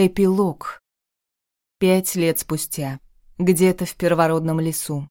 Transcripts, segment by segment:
Эпилог. Пять лет спустя. Где-то в первородном лесу.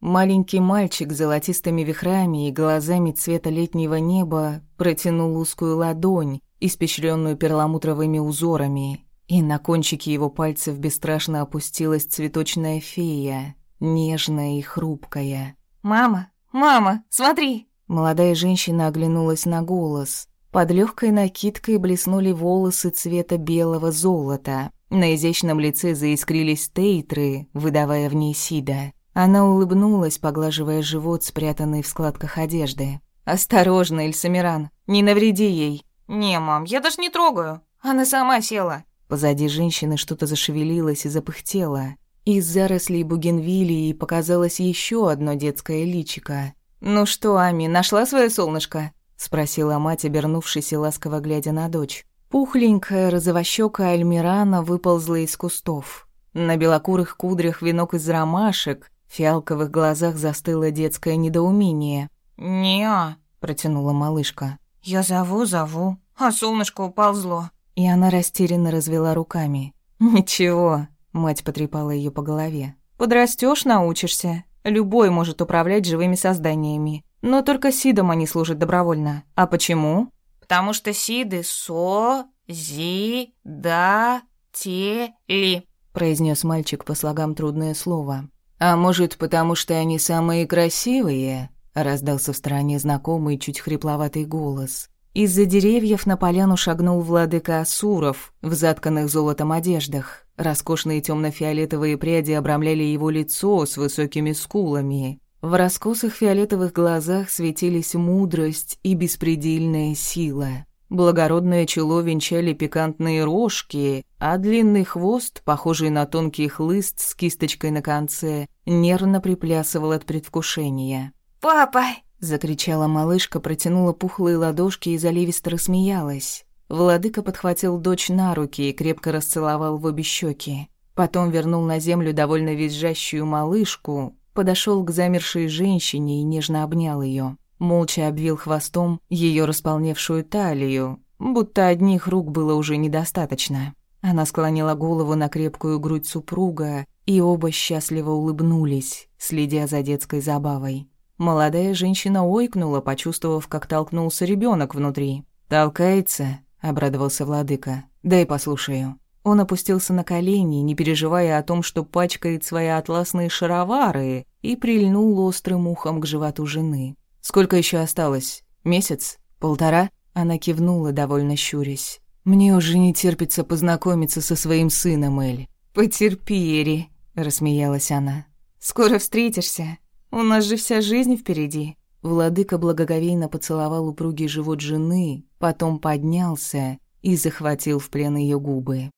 Маленький мальчик с золотистыми вихрами и глазами цвета летнего неба протянул узкую ладонь, испещренную перламутровыми узорами, и на кончике его пальцев бесстрашно опустилась цветочная фея, нежная и хрупкая. «Мама, мама, смотри!» Молодая женщина оглянулась на голос. Под легкой накидкой блеснули волосы цвета белого золота. На изящном лице заискрились тейтры, выдавая в ней Сида. Она улыбнулась, поглаживая живот, спрятанный в складках одежды. «Осторожно, Эльсамиран, не навреди ей». «Не, мам, я даже не трогаю. Она сама села». Позади женщины что-то зашевелилось и запыхтело. Из зарослей бугенвилии показалось еще одно детское личико. «Ну что, Ами, нашла свое солнышко?» — спросила мать, обернувшись и ласково глядя на дочь. Пухленькая розовощёкая Альмирана выползла из кустов. На белокурых кудрях венок из ромашек, в фиалковых глазах застыло детское недоумение. «Не-а», протянула малышка. «Я зову, зову, а солнышко уползло». И она растерянно развела руками. «Ничего», — мать потрепала ее по голове. «Подрастешь, научишься. Любой может управлять живыми созданиями. Но только Сидом они служат добровольно. А почему? Потому что Сиды со зи да те ли произнес мальчик по слогам трудное слово. А может, потому что они самые красивые? раздался в стороне знакомый чуть хрипловатый голос. Из-за деревьев на поляну шагнул владыка Асуров в затканных золотом одеждах. Роскошные темно-фиолетовые пряди обрамляли его лицо с высокими скулами. В раскосых фиолетовых глазах светились мудрость и беспредельная сила. Благородное чело венчали пикантные рожки, а длинный хвост, похожий на тонкий хлыст с кисточкой на конце, нервно приплясывал от предвкушения. «Папа!» — закричала малышка, протянула пухлые ладошки и заливисто рассмеялась. Владыка подхватил дочь на руки и крепко расцеловал в обе щеки. Потом вернул на землю довольно визжащую малышку, подошел к замершей женщине и нежно обнял ее. Молча обвил хвостом ее располневшую талию, будто одних рук было уже недостаточно. Она склонила голову на крепкую грудь супруга, и оба счастливо улыбнулись, следя за детской забавой. Молодая женщина ойкнула, почувствовав, как толкнулся ребенок внутри. «Толкается?» — обрадовался владыка. «Дай послушаю». Он опустился на колени, не переживая о том, что пачкает свои атласные шаровары, и прильнул острым ухом к животу жены. «Сколько еще осталось? Месяц? Полтора?» Она кивнула, довольно щурясь. «Мне уже не терпится познакомиться со своим сыном, Эль». «Потерпи, Эри», — рассмеялась она. «Скоро встретишься. У нас же вся жизнь впереди». Владыка благоговейно поцеловал упругий живот жены, потом поднялся и захватил в плен ее губы.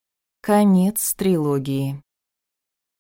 Конец трилогии.